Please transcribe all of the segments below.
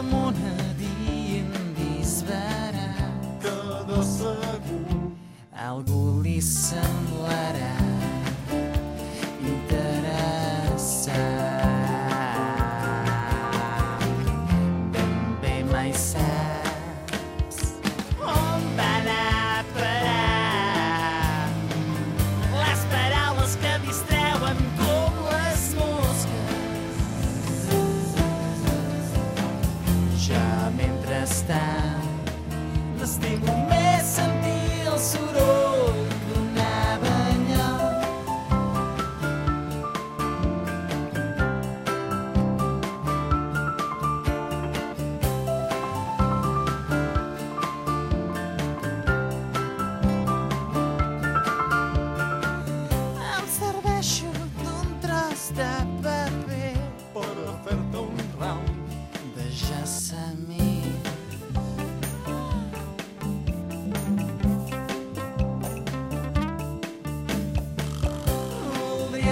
damunt adient disparat que de segur algú li semblarà mas tem.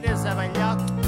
Peter Savagnac.